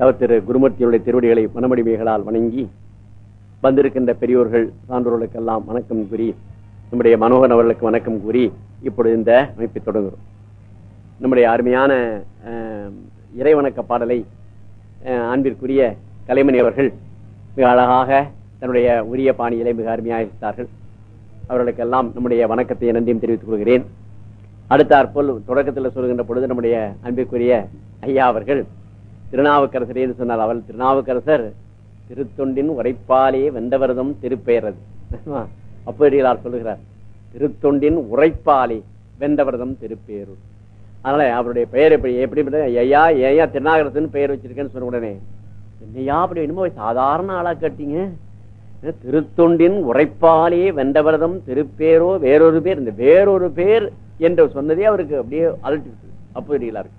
தவ திரு குருமூர்த்தியுடைய திருவடிகளை மனமடிமைகளால் வணங்கி வந்திருக்கின்ற பெரியோர்கள் சான்றோர்களுக்கெல்லாம் வணக்கம் கூறி நம்முடைய மனோகன் அவர்களுக்கு வணக்கம் கூறி இப்பொழுது இந்த அமைப்பை தொடங்குகிறோம். நம்முடைய அருமையான இறைவணக்க பாடலை அன்பிற்குரிய கலைமணி அவர்கள் மிக அழகாக தன்னுடைய உரிய பாணியிலே மிக அருமையாக இருந்தார்கள் அவர்களுக்கெல்லாம் நம்முடைய வணக்கத்தை நன்றியும் தெரிவித்துக் கொள்கிறேன். அடுத்தாற்போல் தொடக்கத்தில் சொல்கின்ற பொழுது நம்முடைய அன்பிற்குரிய ஐயா அவர்கள் திருநாவுக்கரசர் என்று சொன்னார் அவள். திருநாவுக்கரசர் திருத்தொண்டின் உரைப்பாலே வெந்தவரதம் திருப்பெயரது அப்படிகளார் சொல்லுகிறார். திருத்தொண்டின் உரைப்பாலே வெந்தவரதம் திருப்பேரூர் அதனால அவருடைய பெயர் எப்படி எப்படி ஐயா ஏயா திருநாகரசன் பெயர் வச்சிருக்கேன்னு சொன்ன உடனே என்னையா அப்படி என்னமோ சாதாரண ஆளா கேட்டீங்க? திருத்தொண்டின் உரைப்பாலே வெந்தவரதம் திருப்பேரோ வேறொரு பேர் இந்த வேறொரு பேர் என்று சொன்னதே அவருக்கு அப்படியே அலட்டி அப்போ இருக்கு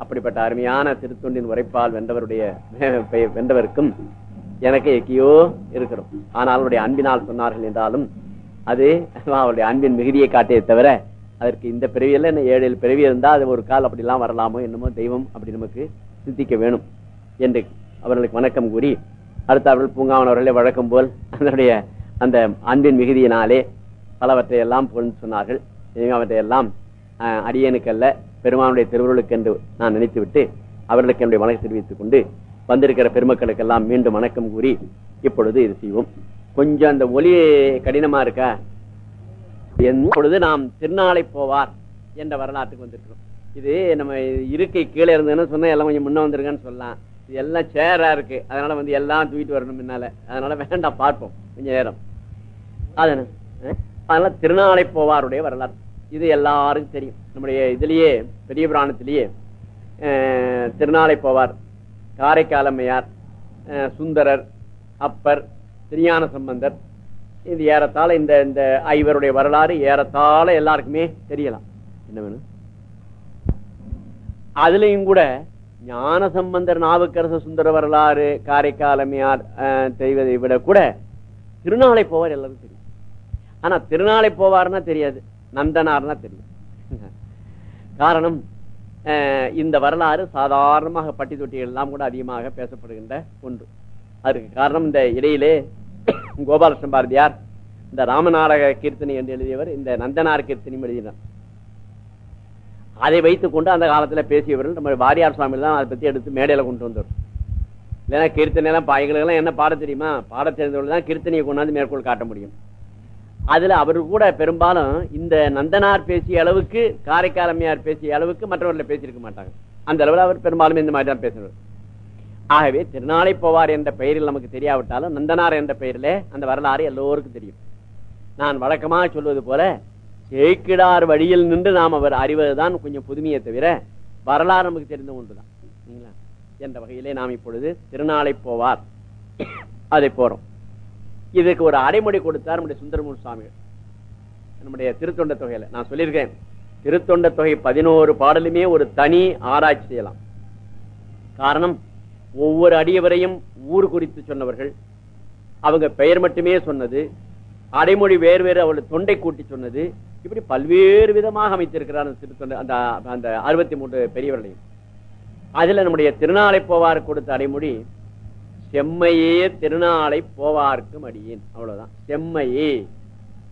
அப்படிப்பட்ட அருமையான திருத்தொண்டின் உரைப்பால் வென்றவருடைய வென்றவருக்கும் எனக்கு எக்கியோ இருக்கிறோம். ஆனால் அவருடைய அன்பினால் சொன்னார்கள் என்றாலும் அது அவருடைய அன்பின் மிகுதியை காட்டியே தவிர அதற்கு இந்த பிறவியில் என்ன ஏழு பிறவி இருந்தா அது ஒரு கால் அப்படிலாம் வரலாமோ என்னமோ தெய்வம் அப்படி நமக்கு சிந்திக்க வேணும் என்று அவர்களுக்கு வணக்கம் கூறி அடுத்த அவர்கள் பூங்காவன் அவர்களே வழக்கம் போல் அதனுடைய அந்த அன்பின் மிகுதியினாலே பலவற்றை எல்லாம் புகழ்ந்து சொன்னார்கள். எனவே அவற்றை எல்லாம் அஹ், அடியேனுக்கல்ல. பெருமானுடைய திருவருளுக்கு என்று நான் நினைத்துவிட்டு அவர்களுக்கு என்னுடைய வணக்கம் தெரிவித்துக் கொண்டு வந்திருக்கிற பெருமக்களுக்கெல்லாம் மீண்டும் வணக்கம் கூறி இப்பொழுது இது செய்வோம். கொஞ்சம் அந்த ஒலி கடினமா இருக்கா? எப்பொழுது நாம் திருநாளை போவார் என்ற வரலாற்றுக்கு வந்திருக்கிறோம். இது நம்ம இருக்கை கீழே இருந்ததுன்னு சொன்னா எல்லாம் கொஞ்சம் முன்ன வந்துருங்கன்னு சொல்லலாம். இது எல்லாம் சேரா இருக்கு. அதனால வந்து எல்லாம் தூக்கிட்டு வரணும் முன்னால அதனால வேண்டாம் பார்ப்போம். கொஞ்ச நேரம். அதனால அதனால திருநாளை போவாருடைய வரலாறு. இது எல்லாருக்கும் தெரியும். நம்முடைய இதுலயே பெரிய புராணத்திலேயே திருநாளை போவார். காரைக்காலம்மையார் அஹ், சுந்தரர் அப்பர் திருஞான சம்பந்தர். இது ஏறத்தாழ இந்த இந்த ஐவருடைய வரலாறு ஏறத்தாழ எல்லாருக்குமே தெரியலாம். என்ன வேணும்? அதுலயும் கூட ஞான சம்பந்தர் நாவுக்கரச சுந்தர வரலாறு காரைக்காலமையார் அஹ், தெரிவதை விட கூட திருநாளை போவார் எல்லாருக்கும் தெரியும். ஆனா திருநாளை போவார்னா தெரியாது. நந்தனார்னா தெரியும். காரணம் இந்த வரலாறு சாதாரணமாக பட்டி தொட்டிகள் எல்லாம் கூட அதிகமாக பேசப்படுகின்ற ஒன்று. அதுக்கு காரணம் இந்த இடையிலே கோபாலகிருஷ்ண பாரதியார் இந்த ராமநாடக கீர்த்தனை என்று எழுதியவர் இந்த நந்தனார் கீர்த்தனையும் எழுதினார். அதை வைத்துக் கொண்டு அந்த காலத்துல பேசியவர்கள் நம்ம வாரியார் சுவாமி தான் அதை பத்தி எடுத்து மேடையில கொண்டு வந்தவர். இல்லைன்னா கீர்த்தனை எல்லாம் பாய்களுக்கெல்லாம் என்ன பாட தெரியுமா? பாட தெரிந்தவர்கள் தான் கீர்த்தனையை கொண்டாந்து மேற்கோள் காட்ட முடியும். அதுல அவர் கூட பெரும்பாலும் இந்த நந்தனார் பேசிய அளவுக்கு காரைக்காலமையார் பேசிய அளவுக்கு மற்றவர்களை பேசியிருக்க மாட்டாங்க. அந்த அளவில் அவர் பெரும்பாலும் இந்த மாதிரி தான் பேசுவார். ஆகவே திருநாளை போவார் என்ற பெயரில் நமக்கு தெரியாவிட்டாலும் நந்தனார் என்ற பெயரிலே அந்த வரலாறு எல்லோருக்கும் தெரியும். நான் வழக்கமாக சொல்வது போல சேக்கிடார் வழியில் நின்று நாம் அவர் அறிவதுதான் கொஞ்சம் புதுமையை தவிர வரலாறு நமக்கு தெரிந்த ஒன்றுதான். என்ற வகையிலே நாம் இப்பொழுது திருநாளை போவார். அதை போறோம். இதுக்கு ஒரு அடைமொழி கொடுத்தார் நம்முடைய சுந்தரமூர் சுவாமிகள். நம்முடைய திருத்தொண்ட தொகையில. நான் சொல்லியிருக்கேன். திருத்தொண்ட தொகை பதினோரு பாடலுமே ஒரு தனி ஆராய்ச்சி செய்யலாம். காரணம் ஒவ்வொரு அடியவரையும் ஊர் குறித்து சொன்னவர்கள். அவங்க பெயர் மட்டுமே சொன்னது. அடைமொழி வேறு வேறு அவளுடைய தொண்டை கூட்டி சொன்னது. இப்படி பல்வேறு விதமாக அமைத்திருக்கிறார் அந்த திருத்தொண்டை அந்த அந்த அறுபத்தி மூன்று பெரியவர்களையும். அதுல நம்முடைய திருநாளை போவார் கொடுத்த அடைமொழி செம்மையே திருநாளை போவார்க்கும் அடியேன் அவ்வளவுதான். செம்மையே.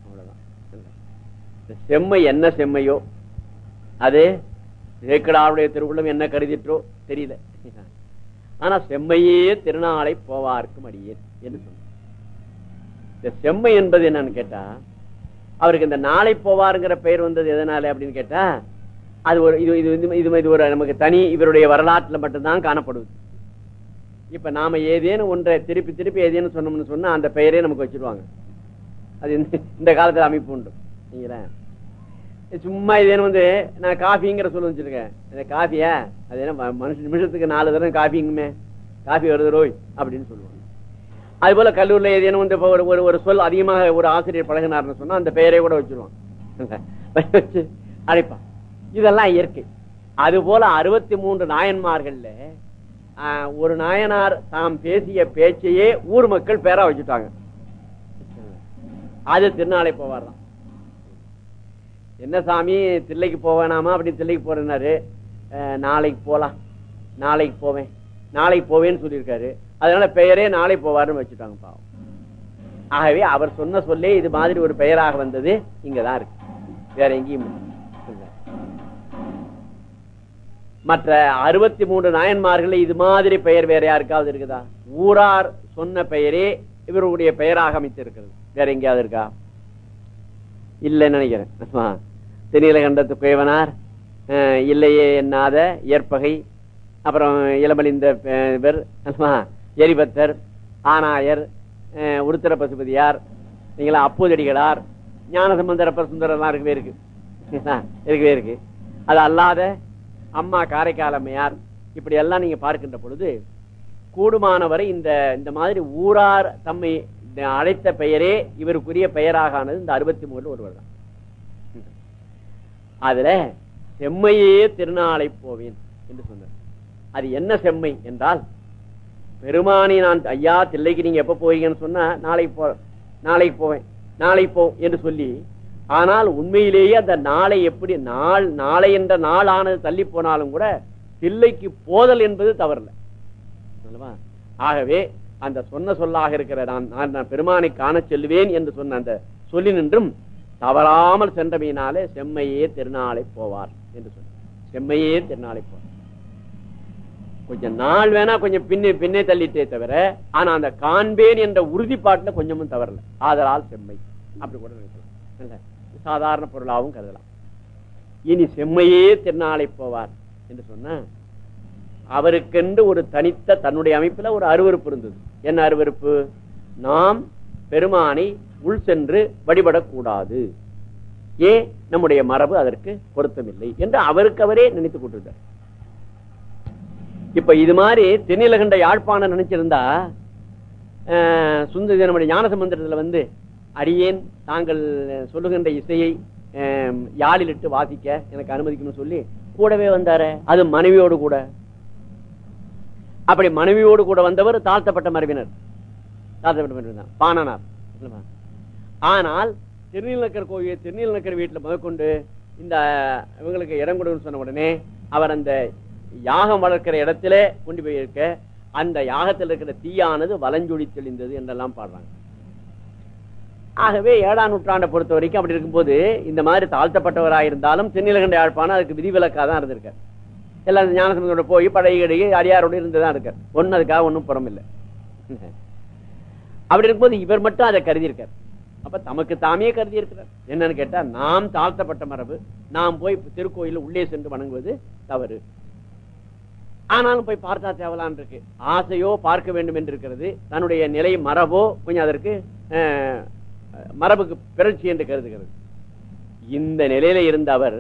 அவ்வளவுதான். செம்மை என்ன செம்மையோ? அது சேக்கடாருடைய திருவுள்ளம் என்ன கருதிட்டோ தெரியல. ஆனா செம்மையே திருநாளை போவார்க்கும் அடியேன் என்று சொன்ன இந்த செம்மை என்பது என்னன்னு கேட்டா அவருக்கு இந்த நாளை போவாருங்கிற பெயர் வந்தது எதனால அப்படின்னு கேட்டா அது ஒரு இது இது இது- இது இது ஒரு நமக்கு தனி இவருடைய வரலாற்றுல மட்டும்தான் காணப்படுது இப்ப நாம ஏதேனும் ஒன்றை திருப்பி திருப்பி ஏதேனும் சொன்னோம்னு சொன்னா அந்த பெயரே நமக்கு வச்சிருவாங்க. அது இந்த இந்த காலத்துல அமைப்பு உண்டு. சும்மா இதேனும் வந்து நான் காஃபிங்கிற சொல்ல வச்சிருக்கேன். இந்த காஃபியா? அது என்ன மனுஷன் நிமிஷத்துக்கு நாலு தடவை காஃபிங்குமே? காஃபி வருது ரோய் அப்படின்னு சொல்லுவாங்க. அது போல கல்லூரில ஏதேனும் வந்து ஒரு ஒரு ஒரு சொல் அதிகமாக ஒரு ஆசிரியர் பழகினார்னு சொன்னா அந்த பெயரை கூட வச்சிருவாங்க. வச்சு அழைப்பான். இதெல்லாம் இயற்கை. அது போல அறுபத்தி மூன்று நாயன்மார்கள்ல ஒரு நாயனார் தாம் பேசிய பேச்சையே ஊர் மக்கள் பேரா வச்சுட்டாங்க. அது திருநாளை போவார்தான் என்ன சாமி தில்லைக்கு போவேனாமா அப்படி தில்லைக்கு போறேன்னாரு. அஹ், நாளைக்கு போலாம். நாளைக்கு போவேன். நாளைக்கு போவேன்னு சொல்லியிருக்காரு. அதனால பெயரே நாளை போவார்னு வச்சுட்டாங்க பாவம். ஆகவே அவர் சொன்ன சொல்லே இது மாதிரி ஒரு பெயராக வந்தது. இங்கதான் இருக்கு. வேற எங்கேயும் மற்ற அறுபத்தி மூன்று நாயன்மார்கள் இது மாதிரி பெயர் வேற யாருக்காவது இருக்குதா? ஊரார் சொன்ன பெயரே இவருடைய பெயராக அமைத்திருக்கிறது. வேற எங்கேயாவது இருக்கா? இல்லைன்னு நினைக்கிறேன். தென்னிலகண்டத்து குயவனார் இல்லையே என்னாத ஏற்பகை அப்புறம் இளமலிந்த இவர் எரிபத்தர் ஆனாயர் அஹ், உருத்திர பசுபதியார் நீங்களா அப்போதடிகளார் ஞானசம்பந்தரப்பர் சுந்தரெல்லாம் இருக்கவே இருக்கு. இருக்கவே இருக்கு. அது அல்லாத அம்மா காரைக்கால் அம்மையார் இப்படி எல்லாம் நீங்க பார்க்கின்ற பொழுது கூடுமானவரை இந்த இந்த மாதிரி ஊரார் தம்மை அழைத்த பெயரே இவருக்குரிய பெயராக ஆனது இந்த அறுபத்தி மூணு ஒருவர் தான். அதுல செம்மையே திருநாளை போவேன் என்று சொன்னார். அது என்ன செம்மை என்றால் பெருமானி நான் ஐயா தில்லைக்கு நீங்க எப்ப போவீங்கன்னு சொன்னா நாளைக்கு போ நாளைக்கு போவேன் நாளைக்கு போ என்று சொல்லி ஆனால் உண்மையிலேயே அந்த நாளை எப்படி நாள் நாளை என்ற நாள் ஆனது தள்ளி போனாலும் கூட தில்லைக்கு போதல் என்பது தவறல ஆகவே அந்த சொன்ன சொல்லாக இருக்கிற நான் நான் பெருமானை காணச் செல்வேன் என்று சொன்ன அந்த சொல்லி நின்றும் தவறாமல் சென்றமையினாலே செம்மையே திருநாளை போவார் என்று சொன்ன செம்மையே திருநாளை போவார். கொஞ்சம் நாள் வேணா கொஞ்சம் பின்னே பின்னே தள்ளிட்டே தவிர ஆனா அந்த காண்பேன் என்ற உறுதிப்பாட்டுல கொஞ்சமும் தவறல ஆதலால் செம்மை. அப்படி கூட நினைக்கலாம். சாதாரண பொருளாகவும் கருதலாம். இனி செம்மையே திருநாளை போவார் என்று சொன்ன அவருக்கென்று ஒரு தனித்த தன்னுடைய அமைப்புல ஒரு அருவறுப்பு இருந்தது. என்ன அருவறுப்பு நாம் பெருமானை உள் சென்று வழிபடக்கூடாது. ஏன்? நம்முடைய மரபு அதற்கு பொருத்தமில்லை என்று அவருக்கு அவரே நினைத்துக் கொண்டிருந்தார். இப்ப இது மாதிரி தென்னிலகண்ட யாழ்ப்பாணம் நினைச்சிருந்தா சுந்தர நம்முடைய வந்து அடியேன் தாங்கள் சொல்லுகின்ற இசையை அஹ், யாழிலிட்டு வாசிக்க எனக்கு அனுமதிக்கணும்னு சொல்லி கூடவே வந்தாரு அது மனைவியோடு கூட. அப்படி மனைவியோடு கூட வந்தவர் தாழ்த்தப்பட்ட மரபினர். தாழ்த்தப்பட்ட மரபினர் பாணனார். ஆனால் திருநீலக்கர் கோயில் திருநீலக்கர் வீட்டுல முதற்கொண்டு இந்த இவங்களுக்கு இடம் கொடுன்னு சொன்ன உடனே அவர் அந்த யாகம் வளர்க்கிற இடத்துல கொண்டு போய் இருக்க அந்த யாகத்தில் இருக்கிற தீயானது வலஞ்சொலி தெளிந்தது என்றெல்லாம் பாடுறாங்க. ஆகவே ஏழாம் நூற்றாண்டை பொறுத்த வரைக்கும் அப்படி இருக்கும்போது இந்த மாதிரி தாழ்த்தப்பட்டவராக இருந்தாலும் தென்னிலகண்ட யாழ்ப்பாணம் அதுக்கு விதிவிலக்காக தான் இருந்திருக்கார். எல்லாம் ஞானசம்பந்தோட போய் பழைய கடிகை அடியாரோடு இருந்துதான் இருக்கார். ஒன்னும் அதுக்காக ஒன்றும் புறம் இல்லை அப்படி இருக்கும்போது இவர் மட்டும் அதை கருதியிருக்கார். அப்ப தமக்கு தாமே கருதி இருக்கிறார் என்னன்னு கேட்டா நாம் தாழ்த்தப்பட்ட மரபு நாம் போய் திருக்கோயில் உள்ளே சென்று வணங்குவது தவறு. ஆனாலும் போய் பார்த்தா தேவலான் இருக்கு. ஆசையோ பார்க்க வேண்டும் என்று இருக்கிறது தன்னுடைய நிலை மரபோ கொஞ்சம் அதற்கு அஹ், மரபுக்கு பிறழ்ச்சி என்று கருதுகிறது. இந்த நிலையில இருந்த அவர்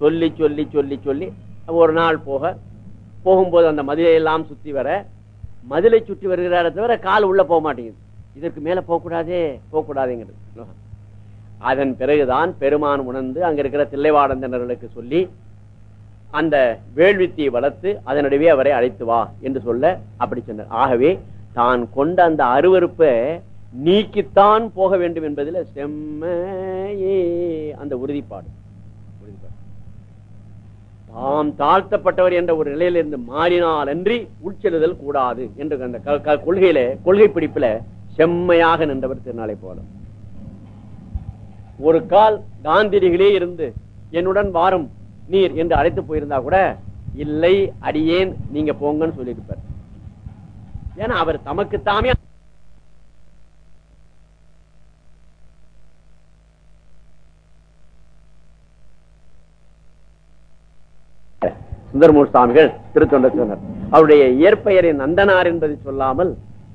சொல்லி சொல்லி சொல்லி சொல்லி ஒரு நாள் போக போகும்போது அந்த மதிலை எல்லாம் சுத்தி வர மதிலை சுற்றி வருகிறார தவிர கால் உள்ள போக மாட்டேங்குது. இதற்கு மேல போகக்கூடாதே போகக்கூடாதுங்கிறது அதன் பிறகுதான் பெருமான் உணர்ந்து அங்க இருக்கிற தில்லைவாடந்தனர்களுக்கு சொல்லி அந்த வேள்வித்தியை வளர்த்து அதனிடையே அவரை அழைத்து வா என்று சொல்ல அப்படி சொன்னார். ஆகவே தான் கொண்ட அந்த அருவருப்பை நீக்கித்தான் போக வேண்டும் என்பதில் செம்மையே அந்த உறுதிப்பாடு. உறுதிப்பாடு. தாம் தாழ்த்தப்பட்டவர் என்ற ஒரு நிலையிலிருந்து மாறினால் அன்றி உட்செல்லுதல் கூடாது என்று அந்த கொள்கையில கொள்கை பிடிப்புல செம்மையாக நின்றவர் திருநாளை போல. ஒரு கால் காந்திரிகளே இருந்து என்னுடன் வாரும் நீர் என்று அழைத்து போயிருந்தா கூட இல்லை அடியேன் நீங்க போங்கன்னு சொல்லியிருப்பார். ஏன்னா அவர் தமக்கு தாமே சுந்தரமூர் சுவாமிகள் திருத்தொண்ட சொன்னார் அவருடைய இயற்பெயரை நந்தனார் என்பதை சொல்லாமல்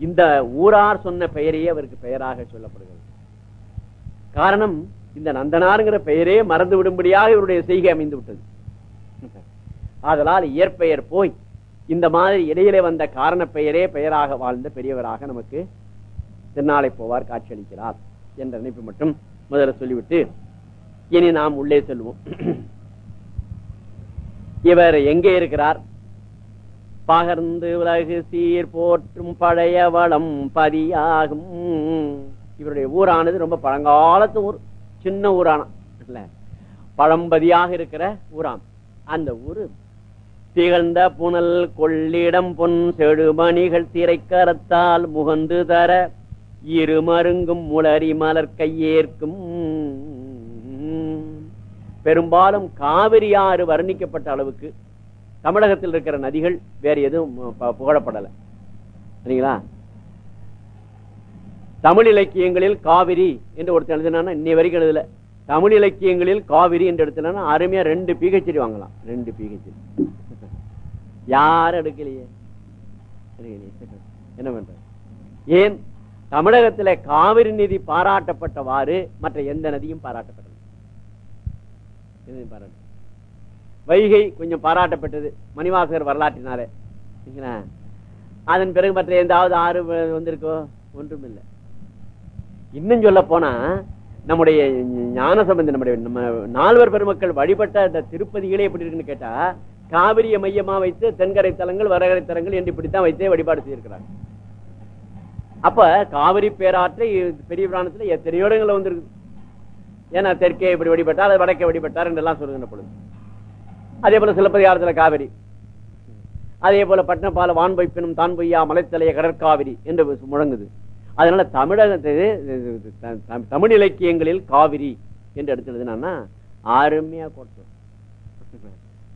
இந்த ஊரார் சொன்ன பெயரையே அவருக்கு பெயராக சொல்லப்படுகிறது. காரணம் இந்த நந்தனாருங்கிற பெயரே மறந்து விடும்படியாக இவருடைய செய்கை அமைந்து விட்டது. அதனால் இயற்பெயர் போய் இந்த மாதிரி இடையிலே வந்த காரண பெயரே பெயராக வாழ்ந்த பெரியவராக நமக்கு திருநாளை போவார் காட்சியளிக்கிறார் என்ற நினைப்பு மட்டும் முதல்ல சொல்லிவிட்டு இனி நாம் உள்ளே செல்வோம். இவர் எங்கே இருக்கிறார்? பகர்ந்து உலகு சீர் போற்றும் பழைய வளம் பதியாகும். இவருடைய ஊரானது ரொம்ப பழங்காலத்து ஊர் சின்ன ஊரான இல்ல பழம்பதியாக இருக்கிற ஊராம். அந்த ஊரு திகழ்ந்த புனல் கொள்ளிடம் பொன் செடுமணிகள் திரைக்கரத்தால் முகந்து தர இருமருங்கும் முளரி மலர் கையேற்கும். பெரும்பாலும் காவிரி ஆறு வர்ணிக்கப்பட்ட அளவுக்கு தமிழகத்தில் இருக்கிற நதிகள் வேற எதுவும் புகழப்படலை. சரிங்களா? தமிழ் இலக்கியங்களில் காவிரி என்று ஒருத்தர் எழுதினா இன்னை வரைக்கும் எழுதல. தமிழ் இலக்கியங்களில் காவிரி என்று எடுத்தனா அருமையா ரெண்டு பிஹெச்டி வாங்கலாம். ரெண்டு பிஹெச்டி யாரும் எடுக்கலையே? எடுக்கலையே. என்ன பண்ற ஏன்? தமிழகத்துல காவிரி நிதி பாராட்டப்பட்டவாறு மற்ற எந்த நதியும் பாராட்டப்பட்டது எதையும் வைகை கொஞ்சம் பாராட்டப்பட்டது. மணிவாசகர் வரலாற்றினாலே. சரிங்களா? அதன் பிறகு மற்ற எந்தாவது ஆறு வந்திருக்கோ? ஒன்றும் இல்லை இன்னும் சொல்ல போனா நம்முடைய ஞான சம்பந்தி நம்முடைய நம்ம நால்வர் பெருமக்கள் வழிபட்ட அந்த திருப்பதிகளே எப்படி இருக்குன்னு கேட்டா காவிரியை மையமா வைத்து தென்கரை தலங்கள் வரகரை தலங்கள் என்று இப்படித்தான் வைத்தே வழிபாடு செய்திருக்கிறாங்க. அப்ப காவிரி பேராற்றை பெரிய பிராணத்துல எத்தனையோடங்கள் வந்திருக்கு. ஏன்னா தெற்கே இப்படி வழிபட்டார் அது வடக்கே வழிபட்டார் என்றெல்லாம் சொல்லுகின்ற பொழுது. அதே போல சிலப்பதிகாரத்தில் காவிரி. அதே போல பட்டினப்பால வான் வைப்பினும் தான் பொய்யா மலைத்தலைய கடற்காவிரி என்று முழங்குது. அதனால தமிழகத்து தமிழ் இலக்கியங்களில் காவிரி என்று எடுத்துடுதுன்னா அருமையா கொடுத்தோம்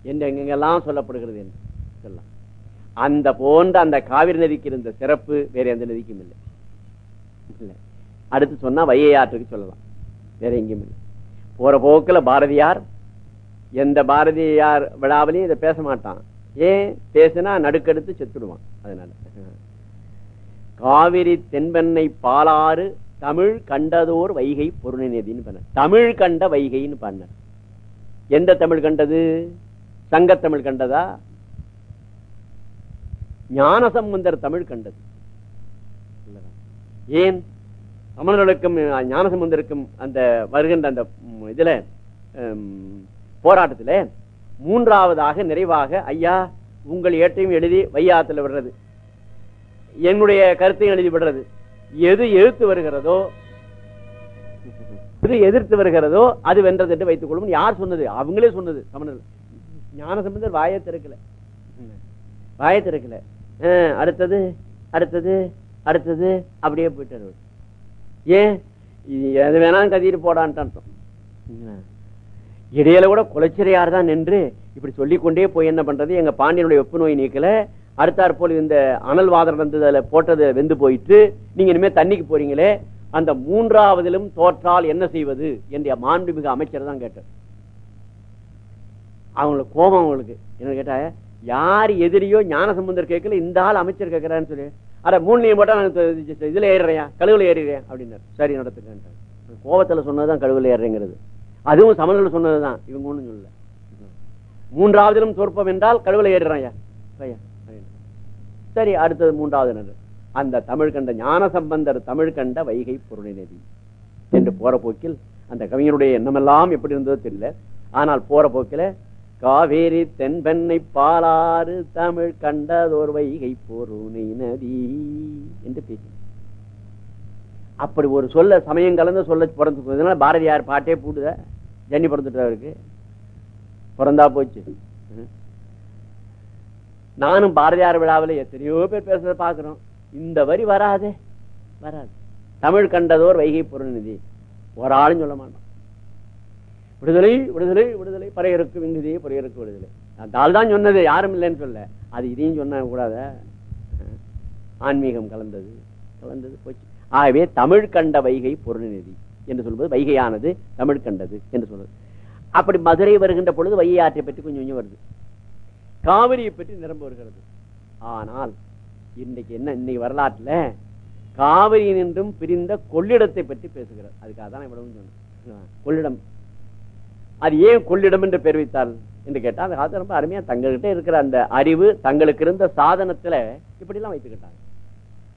என்று எங்கெங்கெல்லாம் சொல்லப்படுகிறது என்று சொல்லலாம். அந்த போன்ற அந்த காவிரி நதிக்கு இருந்த சிறப்பு வேற எந்த நதிக்கும் இல்லை. இல்லை. அடுத்து சொன்னா வைகை ஆற்றுக்கு சொல்லலாம். வேற எங்கேயும் இல்லை. போற போக்குல பாரதியார் எந்த பாரதியார் விழாவிலையும் இதை பேச மாட்டான். ஏன்? பேசினா நடுக்கெடுத்து செத்துடுவான். அதனால. காவிரி தென்பெண்ணை பாலாறு தமிழ் கண்டதோர் வைகை பொருளினதின்னு பண்ண. தமிழ் கண்ட வைகைன்னு பண்ண. எந்த தமிழ் கண்டது? சங்கத்தமிழ் கண்டதா? ஞானசம்பந்தர் தமிழ் கண்டது. ஏன்? சமணர்களுக்கும் ஞானசம்பந்தருக்கும் அந்த வருகின்ற அந்த இதுல ம், போராட்டத்துல மூன்றாவதாக நிறைவாக ஐயா உங்கள் ஏற்றையும் எழுதி வையாத்துல விடுறது. என்னுடைய கருத்தையும் எழுதி விடுறது. எது எழுத்து வருகிறதோ எது எதிர்த்து வருகிறதோ அது வென்றது என்று வைத்துக் கொள்ளும் யார் சொன்னது? அவங்களே சொன்னது தமிழர் ஞானசம்பந்தர் வாயை திறக்கல. வாயை திறக்கல. அடுத்தது அடுத்தது அடுத்தது அப்படியே போயிட்டார் ஏன்? எது வேணாலும் கதிட்டு போடான்ட்டு அர்த்தம். இடையில கூட குலைச்சிறையார் தான் நின்று இப்படி சொல்லிக்கொண்டே போய் என்ன பண்றது? எங்க பாண்டியனுடைய வெப்பு நோய் நீக்கல. அடுத்தாற் போல் இந்த அனல் வாதம் வந்து போட்டது வெந்து போயிட்டு நீங்க இனிமே தண்ணிக்கு போறீங்களே. அந்த மூன்றாவதிலும் தோற்றால் என்ன செய்வது? என்ற மாண்புமிகு அமைச்சர் தான் கேட்டார். அவங்களுக்கு கோபம் அவங்களுக்கு. என்ன கேட்டா யார் எதிரியோ ஞானசம்பந்தர் கேட்கல இந்த ஆள் அமைச்சர் கேட்கிறான்னு சொல்லி. அட மூணு போட்டா நான் இதுல ஏறுறேன் கழுவுல ஏறிடுறேன் அப்படின்னாரு. சரி நடத்துக்கேன் கோபத்துல சொன்னதுதான் கழுவுல ஏறுறேங்கிறது. அதுவும் சமணர்கள் சொன்னதுதான். இவங்க ஒண்ணும் சொல்லல. மூன்றாவதிலும் சொற்பம் என்றால் கழுவுல ஏறுறான் சரி அடுத்தது மூன்றாவது அந்த தமிழ் கண்ட ஞான சம்பந்தர் தமிழ் கண்ட வைகை பொருளினதி. என்று போற போக்கில் அந்த கவிஞருடைய எண்ணமெல்லாம் எப்படி இருந்ததோ தெரியல. ஆனால் போற போக்கில காவேரி தென்பெண்ணை பாலாறு தமிழ் கண்டதோர் வைகை பொருணை நதி என்று பேசி அப்படி ஒரு சொல்ல சமயம் கலந்து சொல்ல பிறந்து பாரதியார் பாட்டே பூட்டுத? ஜன்னி பிறந்துட்டு அவருக்கு? பிறந்தா போச்சு. நானும் பாரதியார் விழாவில் எத்தனையோ பேர் பேசுறத பாக்குறோம் இந்த வரி வராதே. வராது. தமிழ் கண்டதோர் வைகை பொருள்நிதி ஒரு ஆளும் சொல்ல மாட்டோம் விடுதலை விடுதலை விடுதலை. பறையருக்கு விங்குதியை பறையருக்கு விடுதலை. அந்த ஆள் தான் சொன்னது யாரும் இல்லைன்னு சொல்ல. அது இதையும் சொன்ன கூடாத. ஆன்மீகம் கலந்தது கலந்தது போச்சு. ஆகவே தமிழ் கண்ட வைகை பொருள்நிதி என்று சொல்வது வைகையானது தமிழ் கண்டது என்று சொல்வது. அப்படி மதுரை வருகின்ற பொழுது வைகை ஆற்றை பற்றி கொஞ்சம் கொஞ்சம் வருது. காவிரியை பற்றி நிரம்ப வருகிறது. ஆனால் இன்னைக்கு என்ன இன்னைக்கு வரலாற்றுல காவிரி நின்றும் பிரிந்த கொள்ளிடத்தை பற்றி பேசுகிறார். அதுக்காக தான் இவ்வளவு சொன்னேன். கொள்ளிடம் அது ஏன் கொள்ளிடம் என்று பெயர் வைத்தால் என்று கேட்டா அந்த காலத்துல ரொம்ப அருமையா தங்கள்கிட்ட இருக்கிற அந்த அறிவு தங்களுக்கு இருந்த சாதனத்துல இப்படி எல்லாம் வைத்துக்கிட்டாங்க.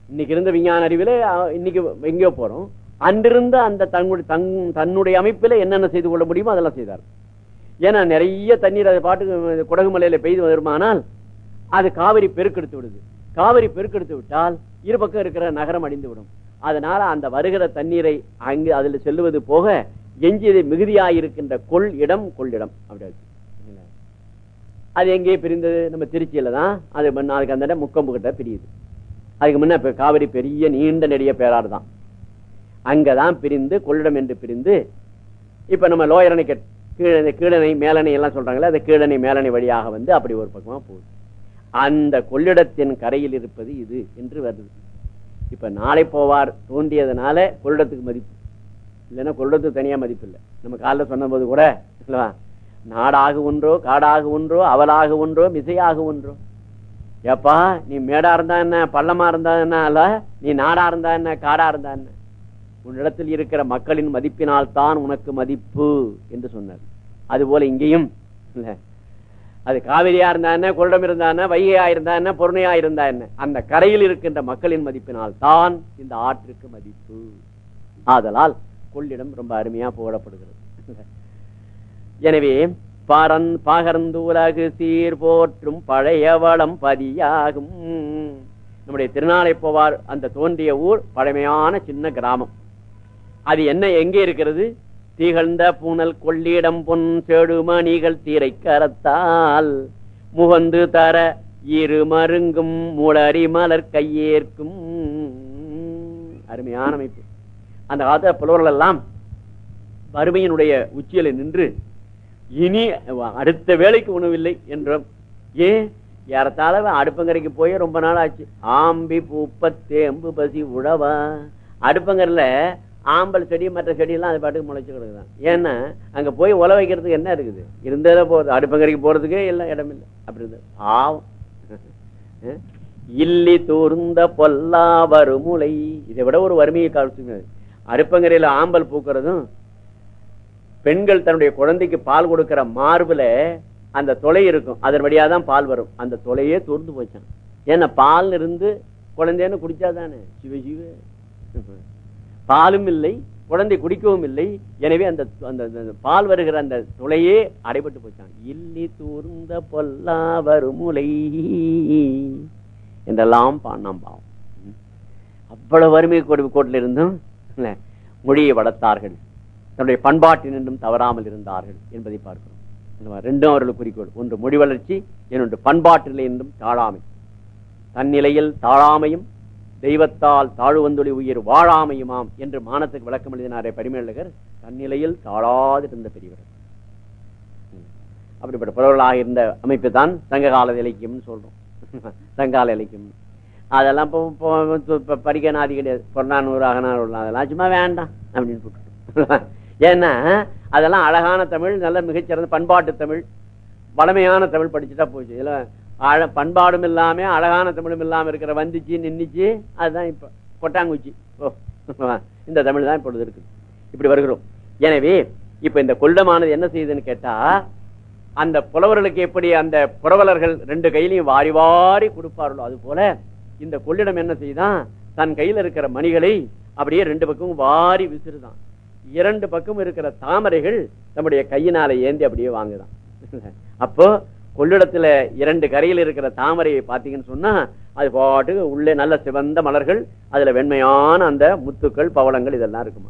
இன்னைக்கு இருந்த விஞ்ஞான அறிவுல இன்னைக்கு எங்கேயோ போறோம். அன்றிருந்த அந்த தன்னுடைய தன்- தன்னுடைய அமைப்புல என்னென்ன செய்து கொள்ள முடியுமோ அதெல்லாம் செய்தார். ஏன்னா நிறைய தண்ணீர் அது பாட்டுக்கு குடகு மலையில பெய்து வருமானால் அது காவிரி பெருக்கெடுத்து விடுது. காவிரி பெருக்கெடுத்து விட்டால் இரு பக்கம் இருக்கிற நகரம் அடிந்து விடும். அதனால அந்த வருகிற தண்ணீரை அங்கு அதுல செல்லுவது போக எஞ்சியது மிகுதியாயிருக்கின்ற கொள் இடம் கொள்ளிடம் அப்படி அது எங்கே பிரிந்தது? நம்ம திருச்சியில தான். அது அதுக்கு அந்த இடம் முக்கொம்பு கிட்ட பிரியுது. அதுக்கு முன்ன காவிரி பெரிய நீண்ட நெடிய பேராறு தான். அங்கதான் பிரிந்து கொள்ளிடம் என்று பிரிந்து இப்ப நம்ம லோயரணை கீழனை கீழனை மேலணை எல்லாம் சொல்றாங்களே அந்த கீழனை மேலணை வழியாக வந்து அப்படி ஒரு பக்கமா போகுது. அந்த கொள்ளிடத்தின் கரையில் இருப்பது இது என்று வருது. இப்ப நாளை போவார் தோன்றியதுனால கொள்ளிடத்துக்கு மதிப்பு. இல்லைன்னா கொள்ளிடத்துக்கு தனியா மதிப்பில்லை நம்ம காலைல சொன்னபோது கூட இல்லவா? நாடாக ஒன்றோ காடாக ஒன்றோ அவலாக ஒன்றோ மிசையாக ஒன்றோ. ஏப்பா நீ மேடா இருந்தா என்ன பள்ளமா இருந்தா என்ன அல்ல? நீ நாடா இருந்தா என்ன காடா இருந்தா என்ன? உன்னிடத்தில் இருக்கிற மக்களின் மதிப்பினால் தான் உனக்கு மதிப்பு என்று சொன்னார். அதுபோல இங்கேயும் இல்ல? அது காவிரியா இருந்தா என்ன கொள்ளம் இருந்தா என்ன வைகையா இருந்தா என்ன பொருணையா இருந்தா என்ன? அந்த கரையில் இருக்கின்ற மக்களின் மதிப்பினால் தான் இந்த ஆற்றுக்கு மதிப்பு. ஆதலால் கொள்ளிடம் ரொம்ப அருமையா புகழப்படுகிறது எனவே பரன் பகர்ந்துலகு சீர் போற்றும் பழைய வளம் பதியாகும். நம்முடைய திருநாளை போவார் அந்த தோன்றிய ஊர் பழமையான சின்ன கிராமம். அது என்ன எங்கே இருக்கிறது? திகழ்ந்த பூனல் கொள்ளிடம் பொன் செடுமணிகள் தீரை கரத்தால். முகந்து தர இரு மருங்கும் முளறி மலர் கையேற்கும். அருமையான அமைப்பு. அந்த காலத்துல புலவர்கள் எல்லாம் வறுமையினுடைய உச்சியில நின்று இனி அடுத்த வேலைக்கு உணவில்லை என்றோம் ஏன்? ஏறத்தாழ அடுப்பங்கரைக்கு போய் ரொம்ப நாள் ஆச்சு. ஆம்பி பூப்ப தேம்பு பசி உழவா. அடுப்பங்கரில் ஆம்பல் செடி மற்ற செடியெல்லாம் அது பாட்டுக்கு முளைச்சு கிடக்குதான். ஏன்னா அங்க போய் உல வைக்கிறதுக்கு என்ன இருக்குது? இருந்ததே போகுது அடுப்பங்கரைக்கு போறதுக்கே இல்லை இடம் இல்லை அப்படி இருந்தது. ஆவம் இல்லி தூர்ந்த பொல்லா வருமுலை இதை விட ஒரு வறுமையை காலத்துக்கு அருப்பங்கரையில ஆம்பல் பூக்கிறதும் பெண்கள் தன்னுடைய குழந்தைக்கு பால் கொடுக்கிற மார்புல அந்த தொலை இருக்கும். அதன் வழியா தான் பால் வரும். அந்த தொலையே தோர்ந்து போச்சான். ஏன்னா பால் இருந்து குழந்தைன்னு குடிச்சாதானே? சிவ சிவ. பாலும் இல்லை குழந்தை குடிக்கவும் இல்லை. எனவே அந்த அந்த பால் வருகிற அந்த துளையே அடைபட்டு போச்சான். இல்லி தூர்ந்த பொல்லா வருமுலை என்றெல்லாம் பாண்ணாம் பாவம். அவ்வளவு வறுமை கோட்டில் இருந்தும் மொழியை வளர்த்தார்கள். தன்னுடைய பண்பாட்டினின்றும் தவறாமல் இருந்தார்கள் என்பதை பார்க்கிறோம். ரெண்டும் அவர்கள் குறிக்கோள். ஒன்று மொழி வளர்ச்சி இன்னொன்று பண்பாட்டு நிலை என்றும் தாழாமை. தன்னிலையில் தாழாமையும் தெய்வத்தால் தாழ்வந்தொழி உயிர் வாழாமையுமாம் என்று மானத்துக்கு விளக்கம் எழுதினாரே பரிமேலகர் தன்னிலையில் தாழாது இருந்த பெரியவர். அப்படிப்பட்ட புலவர்களாக இருந்த அமைப்பு தான் சங்ககால இலக்கியம்னு சொல்றோம். சங்கால இலக்கியம். அதெல்லாம் இப்போ இப்போ இப்போ படிக்க நாதி கிடையாது. பொன்னானூறு அகனானூறு அதெல்லாம் சும்மா வேண்டாம் அப்படின்னு போட்டு ஏன்னா அதெல்லாம் அழகான தமிழ் நல்ல மிகச்சிறந்த பண்பாட்டு தமிழ். பழமையான தமிழ் படிச்சுட்டா போச்சு. இதில் அழ பண்பாடும் இல்லாமல் அழகான தமிழும் இல்லாமல் இருக்கிற வந்துச்சு நின்றுச்சு அதுதான் இப்போ கொட்டாங்குச்சி. ஓ இந்த தமிழ் தான் இப்பொழுது இருக்குது. இப்படி வருகிறோம். எனவே இப்ப இந்த கொள்ளமானது என்ன செய்யுதுன்னு கேட்டா அந்த புலவர்களுக்கு எப்படி அந்த புரவலர்கள் ரெண்டு கையிலையும் வாரி வாரி கொடுப்பார்களோ அது போல இந்த கொள்ளிடம் என்ன செய்தான்? தன் கையில இருக்கிற மணிகளை அப்படியே ரெண்டு பக்கமும் வாரி விசிறுதான். இரண்டு பக்கம் இருக்கிற தாமரைகள் நம்முடைய கையினால ஏந்தி அப்படியே வாங்குதான். அப்போ கொள்ளிடத்துல இரண்டு கரையில் இருக்கிற தாமரையை பாத்தீங்கன்னு சொன்னா அது பாட்டுக்கு உள்ளே நல்ல சிவந்த மலர்கள் அதுல வெண்மையான அந்த முத்துக்கள் பவளங்கள் இதெல்லாம் இருக்குமா?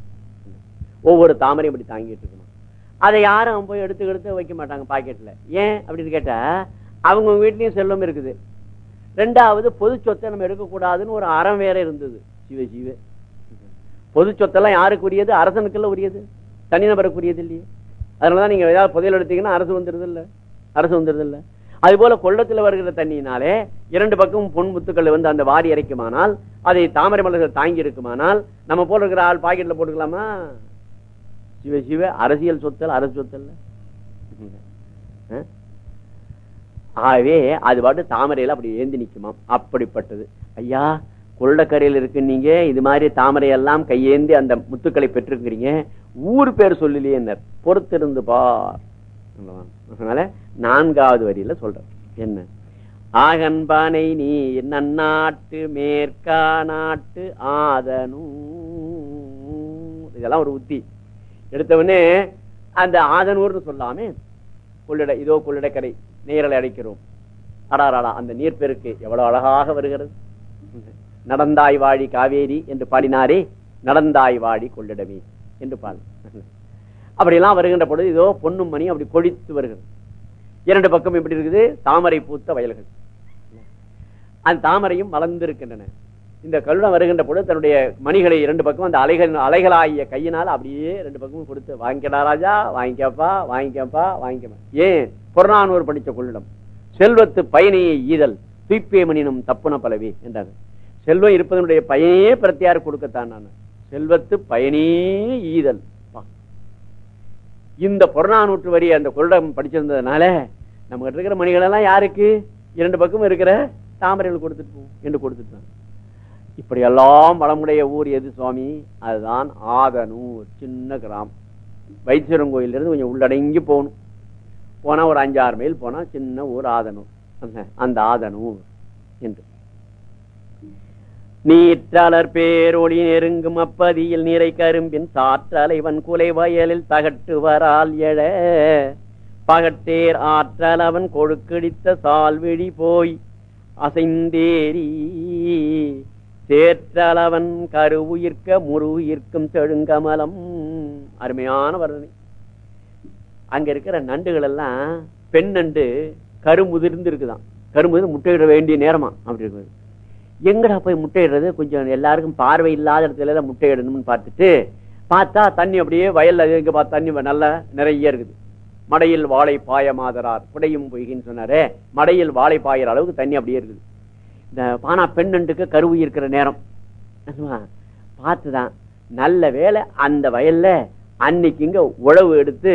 ஒவ்வொரு தாமரையும் இப்படி தாங்கிட்டு இருக்குமா? அதை யாரும் போய் எடுத்து எடுத்து வைக்க மாட்டாங்க பாக்கெட்ல. ஏன்? அப்படின்னு கேட்டா அவங்க வீட்லயும் செல்லும் இருக்குது. ரெண்டாவது பொது சொத்தை நம்ம எடுக்கக்கூடாதுன்னு ஒரு அறம் வேற இருந்தது. சிவ சிவ. பொது சொத்தெல்லாம் யாருக்கு உரியது? அரசனுக்குள்ள உரியது? தனிநபருக்கு உரியது இல்லையே. அதனாலதான் நீங்க ஏதாவது புதையல் எடுத்தீங்கன்னா அரசு வந்துருது இல்லை அரசு வந்துருது இல்லை அது போல கொள்ளத்துல வருகிற தண்ணியினாலே இரண்டு பக்கமும் பொன் முத்துக்கள் வந்து அந்த வாரி இறைக்குமானால் அதை தாமரை மலர்கள் தாங்கி இருக்குமானால் நம்ம போல இருக்கிற ஆள் பாக்கெட்ல போட்டுக்கலாமா? சிவ சிவ. அரசியல் சொத்தல் அரசு சொத்தல் ஆகவே அது பாட்டு தாமரையில அப்படி ஏந்தி நிற்குமாம் அப்படிப்பட்டது. ஐயா கொள்ளக்கரையில் இருக்கு நீங்க இது மாதிரி தாமரையெல்லாம் கையேந்தி அந்த முத்துக்களை பெற்றிருக்கிறீங்க. ஊர் பேர் சொல்லலையே பொறுத்திருந்து பார். அதனால நான்காவது வரியில சொல்ற என்ன? ஆகன்பானை நீ நன்னாட்டு மேற்கா நாட்டு ஆதனூ. இதெல்லாம் ஒரு உத்தி. எடுத்தவொடனே அந்த ஆதனூர்னு சொல்லாமே. கொள்ளிட இதோ கொள்ளிடக்கரை. நீரலை அடைக்கிறோம். அடாராடா அந்த நீர்ப்பெருக்கு எவ்வளவு அழகாக வருகிறது. நடந்தாய் வாழி காவேரி என்று பாடினாரே நடந்தாய் வாழி கொள்ளிடமே என்று பாடு. அப்படியெல்லாம் வருகின்ற பொழுது இதோ பொண்ணும் மணி அப்படி கொழித்து வருகிறது. இரண்டு பக்கம் எப்படி இருக்குது? தாமரை பூத்த வயல்கள். அந்த தாமரையும் மலர்ந்திருக்கின்றன இந்த கருடம் வருகின்ற பொழுது தன்னுடைய மணிகளை இரண்டு பக்கம் அந்த அலைகள் அலைகளாகிய கையினால் அப்படியே ரெண்டு பக்கமும் கொடுத்து வாங்கிக்கடா ராஜா வாங்கிக்கப்பா வாங்கிக்கப்பா வாங்கிக்கப்பா. ஏன்? புறநானூறு படித்த கொள்ளிடம். செல்வத்து பயனையை ஈதல் துய்ப்பே மணினும் தப்புன பலவி என்றார் செல்வம் இருப்பதனுடைய பயனே பிரத்தியார் கொடுக்கத்தான் நான். செல்வத்து பயனே ஈதல். இந்த புறநானூற்று வரி அந்த கொள்ளிடம் படிச்சிருந்ததுனால நம்ம கிட்ட இருக்கிற மணிகள் எல்லாம் யாருக்கு? இரண்டு பக்கம் இருக்கிற தாமரைகள் கொடுத்துட்டு போவோம் என்று கொடுத்துட்டு இப்படி எல்லாம் வளமுடைய ஊர் எது சுவாமி? அதுதான் ஆதனூர் சின்ன கிராமம். வைத்தியரங்கோயிலிருந்து கொஞ்சம் உள்ளடங்கி போகணும். போனால் ஒரு அஞ்சாறு மைல் போனால் சின்ன ஊர் ஆதனூர். அந்த- ஆதனூர் என்று. நீற்றலர் பேரொளி நெருங்கும் அப்பதியில் நிறை கரும்பின் சாற்றலைவன் குலை வயலில் தகட்டு வரால் எழ. பகட்டேர் ஆற்றல் அவன் கொழுக்கடித்த சால்விழி போய் அசைந்தேரி சேற்றளவன் கருவுயிர்க்க முருவுயிர்க்கும் செழுங்கமலம். அருமையான வர்ணனை. அங்க இருக்கிற நண்டுகள் எல்லாம் பெண் நண்டு கருமுதிர்ந்து இருக்குதான் கருமுதிர் முட்டையிட வேண்டிய நேரமா? அப்படி இருக்குது எங்கடா போய் முட்டையிடுறது? கொஞ்சம் எல்லாருக்கும் பார்வை இல்லாத இடத்துல எல்லாம் முட்டையிடணும்னு பார்த்துட்டு பார்த்தா தண்ணி அப்படியே வயல்ல எங்க பார்த்தா தண்ணி நல்லா நிறைய இருக்குது. மடையில் வாழை பாய மாதரார் குடையும் பொய்கின்னு சொன்னாரே மடையில் வாழை பாயிற அளவுக்கு தண்ணி அப்படியே இருக்குது. இந்த பானா பெண் நண்டுக்கு கருவு இருக்கிற நேரம். பார்த்துதான். நல்ல வேலை அந்த வயல்ல அன்னைக்கு இங்க உழவு எடுத்து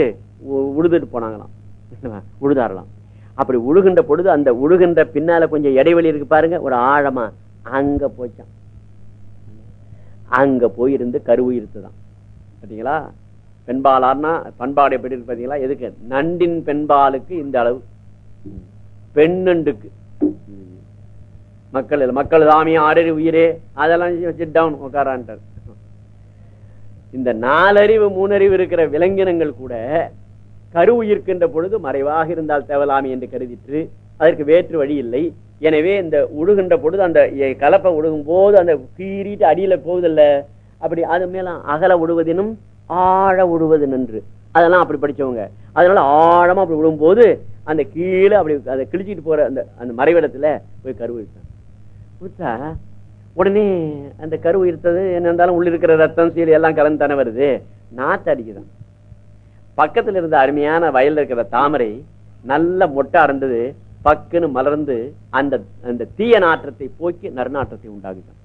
உழுதுட்டு போனாங்களாம். உழுதாரலாம் அப்படி உழுகின்ற பொழுது அந்த உழுகின்ற பின்னால கொஞ்சம் இடைவெளி இருக்கு பாருங்க ஒரு ஆழமா அங்க போச்சான் அங்க போயிருந்து கருவு இருத்துதான் பார்த்தீங்களா பெண்பாலார்னா பண்பாடு எப்படி இருக்கு பாத்தீங்களா? எதுக்கு? நண்டின் பெண்பாலுக்கு இந்த அளவு. பெண்ணண்டுக்கு. மக்கள் மக்கள் தாமி ஆறறி உயிரே அதெல்லாம் டவுன் உட்காரான்ட்டார் இந்த நாலறிவு மூணறிவு இருக்கிற விலங்கினங்கள் கூட கரு உயிர்க்கின்ற பொழுது மறைவாக இருந்தால் தேவலாமி என்று கருதிற்று அதற்கு வேற்று வழி இல்லை. எனவே இந்த உழுகின்ற பொழுது அந்த கலப்பை உழுகும் போது அந்த கீறிட்டு அடியில போகுதில்ல அப்படி அது மேல அகல உழுவதினும் ஆழ உழுவது நின்று. அதெல்லாம் அப்படி படிச்சவங்க. அதனால ஆழமா அப்படி விழும்போது அந்த கீழே அப்படி அதை கிழிச்சிட்டு போற அந்த அந்த மறைவிடத்துல போய் கரு உயிர்த்தான் உடனே அந்த கரு உயிர்த்தது என்ன இருந்தாலும் உள்ள இருக்கிற ரத்தம் சீல் எல்லாம் கலந்து தானே வருது. நாத்து அடிக்குதான். பக்கத்துல இருந்த அருமையான வயல்ல இருக்கிற தாமரை நல்ல மொட்டை அறந்தது பக்குன்னு மலர்ந்து அந்த அந்த தீய நாற்றத்தை போக்கி நறுநாற்றத்தை உண்டாகுதான்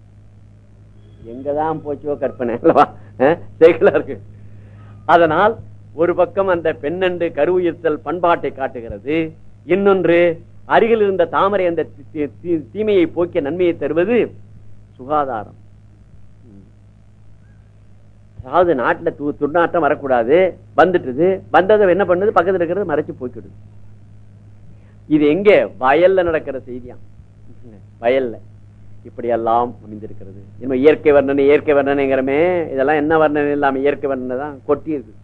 எங்கதான் போச்சோ கற்பனை அல்லவா? அஹ், இருக்கு. அதனால் ஒரு பக்கம் அந்த பெண்ணண்டு கருவுயிர்த்தல் பண்பாட்டை காட்டுகிறது இன்னொன்று அருகில் இருந்த தாமரை அந்த தி- தீமையை போக்கிய நன்மையை தருவது சுகாதாரம். அதாவது நாட்டுல து துர்நாற்றம் வரக்கூடாது. வந்துட்டுது. வந்ததை என்ன பண்ணுது? பக்கத்துல இருக்கிறது மறைச்சு போய்க்கிடுது. இது எங்கே? வயல்ல நடக்கிற செய்தியாம். வயல்ல. இப்படி எல்லாம் அமைந்திருக்கிறது இன்னும் இயற்கை வர்ணனை இயற்கை வர்ணனைங்கிறமே இதெல்லாம் என்ன வர்ணனை இல்லாமல் இயற்கை வர்ணனை தான் கொட்டி இருக்கு.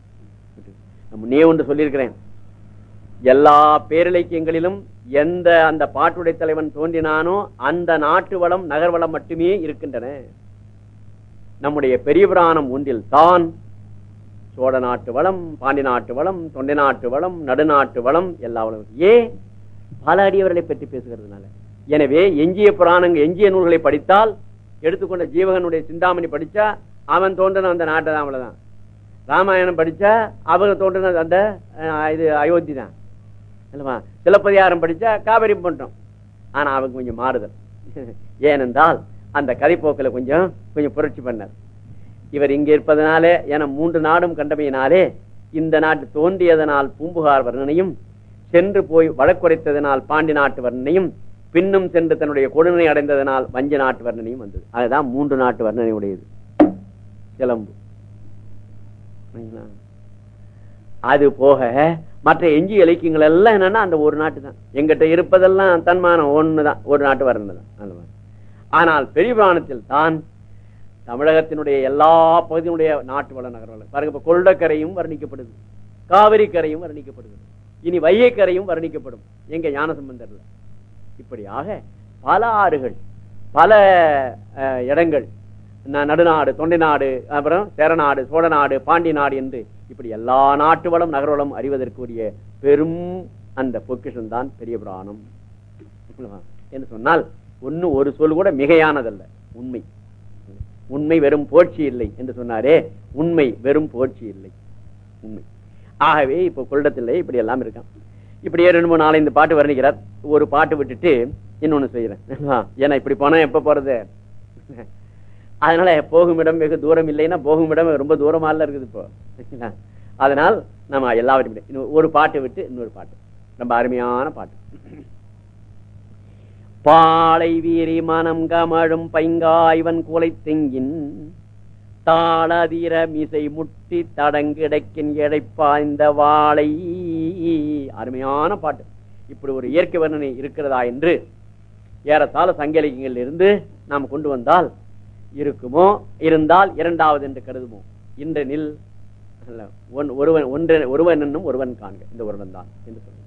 நம்ம நீ ஒன்று சொல்லியிருக்கிறேன். எல்லா பேரிலக்கியங்களிலும் எந்த அந்த பாட்டுடை தலைவன் தோன்றினானோ அந்த நாட்டு வளம் நகர் வளம் மட்டுமே இருக்கின்றன. நம்முடைய பெரிய புராணம் ஒன்றில் தான். சோழ நாட்டு வளம் பாண்டி நாட்டு வளம் தொண்டை நாட்டு வளம் நடுநாட்டு வளம் எல்லா வளம் ஏன் பல அடியவர்களை பற்றி பேசுகிறதுனால. எனவே எஞ்சிய புராணங்கள் எஞ்சிய நூல்களை படித்தால் எடுத்துக்கொண்ட ஜீவகனுடைய சிந்தாமணி படிச்சா அவன் தோன்றின அந்த நாட்டை தான் அவ்வளவுதான். ராமாயணம் படிச்சா அவங்க தோன்றினது அந்த அஹ், இது அயோத்தி தான். இல்லவா சிலப்பதிகாரம் படிச்சா காவேரி பண்றோம் ஆனா அவங்க கொஞ்சம் மாறுதல். ஏனென்றால் அந்த கதைப்போக்கில் கொஞ்சம் கொஞ்சம் புரட்சி பண்ணார். இவர் இங்க இருப்பதனாலே என மூன்று நாடும் கண்டமையினாலே இந்த நாட்டு தோன்றியதனால் பூம்புகார் வர்ணனையும் சென்று போய் வழக்குரைத்ததனால் பாண்டி நாட்டு வர்ணனையும் பின்னும் சென்று தன்னுடைய கொடுமை அடைந்ததனால் வஞ்ச நாட்டு வர்ணனையும் வந்தது. அதுதான் மூன்று நாட்டு வர்ணனை உடையது சிலம்பு அது போக மற்ற எஞ்சி இலக்கியங்கள் எல்லாம் என்னன்னா அந்த ஒரு நாட்டு தான் எங்கிட்ட இருப்பதெல்லாம் தன்மானம் ஒண்ணுதான். ஒரு நாட்டு வர்ணனை தான். அந்த மாதிரி. ஆனால் பெரிய புராணத்தில் தான் தமிழகத்தினுடைய எல்லா பகுதியினுடைய நாட்டு வள நகர பாருங்க இப்ப கொள்ளக்கரையும் வர்ணிக்கப்படுது காவிரி கரையும் வர்ணிக்கப்படுது இனி வையக்கரையும் வர்ணிக்கப்படும். எங்க ஞானசம்பந்தர்ல. இப்படியாக பல ஆறுகள் பல இடங்கள் நடுநாடு தொண்டை நாடு அப்புறம் சேரநாடு சோழ நாடு பாண்டி நாடு என்று இப்படி எல்லா நாட்டு வளம் நகர்வளம் அறிவதற்குரிய பெரும் அந்த பொக்கிஷன் தான் பெரிய புராணம். என்று சொன்னால் ஒன்னு ஒரு சொல் கூட மிகையானதல்ல. உண்மை. உண்மை வெறும் போட்சி இல்லை என்று சொன்னாரே. உண்மை வெறும் போட்சி இல்லை. உண்மை. ஆகவே இப்ப கொள்ளத்தில்லை இப்படி எல்லாம் இருக்கான். இப்படியே ரெண்டு மூணு நாலு இந்த பாட்டு வர்ணிக்கிறார். ஒரு பாட்டு விட்டுட்டு இன்னொன்னு செய்யறேன். ஏன்னா இப்படி போனா எப்ப போறது? அதனால போகும் இடம் வெகு தூரம் இல்லைன்னா போகும் இடம் ரொம்ப தூரமா இருக்குது இப்போ. அதனால் நம்ம எல்லாவற்றையும் ஒரு பாட்டை விட்டு இன்னொரு பாட்டு. ரொம்ப அருமையான பாட்டு. பாலை வீரி மனம் கமழும் பைங்காய்வன் கூலை தெங்கின் தாளதிர மிசை முட்டி தடங்கிடைக்கின் இழைப்பாய்ந்த வாழை அருமையான பாட்டு. இப்படி ஒரு இயற்கை வர்ணனை இருக்கிறதா என்று ஏறத்தாழ சங்கலிகங்கள் இருந்து நாம் கொண்டு வந்தால் இருக்குமோ இருந்தால் இரண்டாவது என்று கருதுவோம் இன்று நில் ஒன்- ஒருவன் ஒன்றன் ஒருவன் என்னும் ஒருவன் காண்க. இந்த ஒருவன் தான் என்று சொல்லுங்க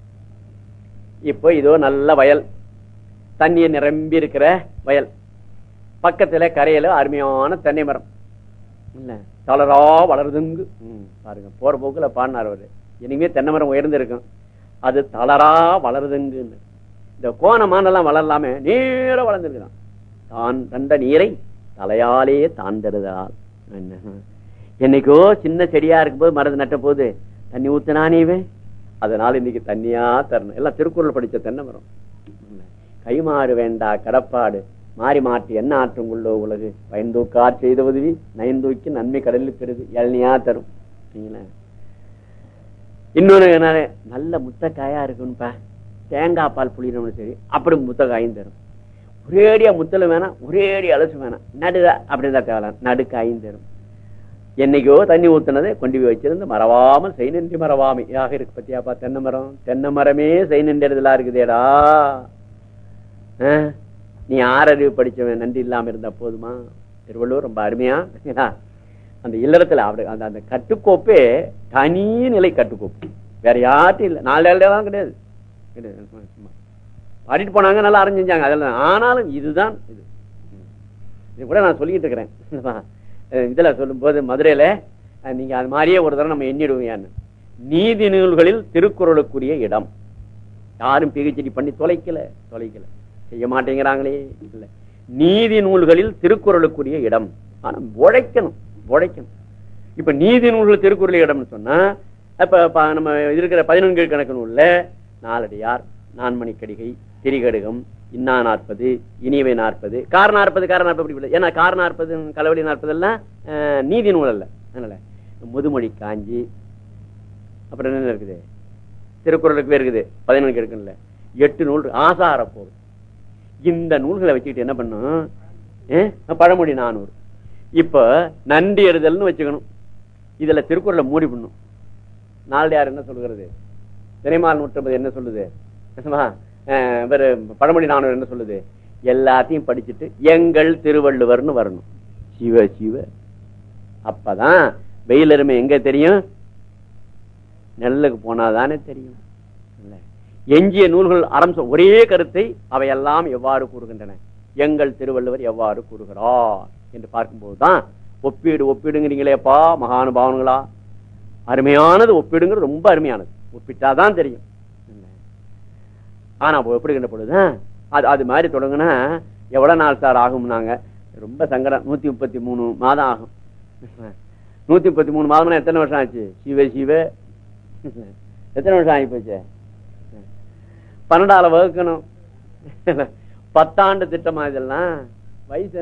இப்போ இதோ நல்ல வயல். தண்ணியை நிரம்பி இருக்கிற வயல். பக்கத்துல கரையில அருமையான தென்னை மரம். இல்ல தளரா வளருதுங்கு. பாருங்க போற போக்குல பாடினார் அவரு. இனிமே தென்னை மரம் உயர்ந்து இருக்கும் அது தளரா வளருதுங்குன்னு. இந்த கோணமானெல்லாம் வளரலாமே நேர வளர்ந்துருக்குதான். தான் கண்ட நீரை தலையாலே தான் தருதால் என்னைக்கோ சின்ன செடியா இருக்கும்போது மருந்து நட்ட போது தண்ணி ஊத்தினானேவே. அதனால இன்னைக்கு தண்ணியா தரணும். எல்லாம் திருக்குறள் படிச்ச தென்னை மரம். கைமாறு வேண்டா கடப்பாடு. மாறி மாற்றி என்ன ஆற்றும் உள்ளோ உலகு? பயந்தூக்கார் செய்த உதவி நயந்தூக்கி நன்மை கடலில் பெறுது. இளநியா தரும். இன்னொன்று இன்னொன்னு நல்ல முத்தக்காயா இருக்கும்ப்பா. தேங்காய் பால் புளியணும் சரி அப்படி முத்தக்காயும் தரும். ஒரேடியா முத்தல வேணாம் ஒரேடி அலசு வேணாம் நடுதா அப்படிதான் தேவலாம் நடுக்காயும் தரும். என்னைக்கோ தண்ணி ஊத்துனதை கொண்டு போய் வச்சிருந்து மறவாமல் செய் நின்றி மறவாமை. யாக இருக்கு பத்தியாப்பா தென்னை மரம். தென்னை மரமே செய் நின்றதுலாம் இருக்குதேடா. நீ ஆறறிவு படிச்சவன் நன்றி இல்லாம இருந்தா போதுமா? திருவள்ளுவர் ரொம்ப அருமையா அந்த இல்லறத்துல அவரு அந்த அந்த கட்டுக்கோப்பே தனி நிலை கட்டுக்கோப்பு. வேற யார்ட்டும் இல்லை. நாலு தான் கிடையாது. கிடையாது. சும்மா. பாடிட்டு போனாங்க நல்லா அரைஞ்சாங்க அதெல்லாம் ஆனாலும் இதுதான் இது. இது கூட நான் சொல்லிட்டு இருக்கிறேன். இதுல சொல்லும்போது மதுரையில நீங்க அது மாதிரியே ஒரு தடவை நம்ம எண்ணிடுவோம் நீதி நூல்களில் திருக்குறளுக்குரிய இடம். யாரும் பிஹெச்டி பண்ணி தொலைக்கல. தொலைக்கல. செய்ய மாட்டேங்கிறாங்களே. இல்லை. நீதி நூல்களில் திருக்குறளுக்குரிய இடம். ஆனா உழைக்கணும். உழைக்கணும். இப்ப நீதி நூல்கள் திருக்குறள் இடம்னு சொன்னா இப்ப நம்ம இருக்கிற பதினொன்று கணக்கு நூல்ல நாலடியார் நான்மணி கடிகை திரிகடுகம் இன்னா நாற்பது இனிவை நாற்பது கார நாற்பது கார நாற்பது அப்படி இல்லை ஏன்னா கார நாற்பது கலவழி நாற்பது எல்லாம் நீதி நூல் அல்ல. அதனால முதுமொழி காஞ்சி அப்புறம் என்ன இருக்குது? திருக்குறளுக்கு இருக்குது. பதினொன்று இருக்குல்ல எட்டு நூல் இருக்கு. இந்த நூல்களை வச்சுக்கிட்டு என்ன பண்ணும்? பழமொழி நானூறு. இப்ப நன்றி எறுதல்னு வச்சுக்கணும். இதுல திருக்குறளை மூடி பண்ணும். நாளையார் என்ன சொல்லுகிறது? திரைமால் நூற்றம்பது என்ன சொல்லுது? என்னமா, பழமொழி நானூறு என்ன சொல்லுது? எல்லாத்தையும் படிச்சுட்டு எங்கள் திருவள்ளுவர்னு வரணும். சிவ சிவ. அப்பதான் வெயிலருமை எங்க தெரியும்? நெல்லுக்கு போனாதானே தெரியும். எஞ்சிய நூல்கள் அறம் ஒரே கருத்தை அவையெல்லாம் எவ்வாறு கூறுகின்றன? எங்கள் திருவள்ளுவர் எவ்வாறு கூறுகிறார்? என்று பார்க்கும்போதுதான் ஒப்பீடு ஒப்பீடுங்கிறீங்களேப்பா மகானுபாவன்களா? அருமையானது ஒப்பிடுங்கிறது ரொம்ப அருமையானது. ஒப்பிட்டாதான் தெரியும். ஆனா அப்ப ஒப்பிடுகின்ற பொழுதுதான் அது அது மாதிரி தொடங்கினா எவ்வளவு நாள் சார் ஆகும்னாங்க? ரொம்ப சங்கடம். நூத்தி முப்பத்தி மூணு மாதம் ஆகும். நூத்தி முப்பத்தி மூணு மாதம்னா எத்தனை வருஷம் ஆச்சு? சிவ சிவ. எத்தனை வருஷம் ஆகி போச்சு? பன்னெண்டால வகுக்கணும். பத்தாண்டு திட்டமா இதெல்லாம்? வயசு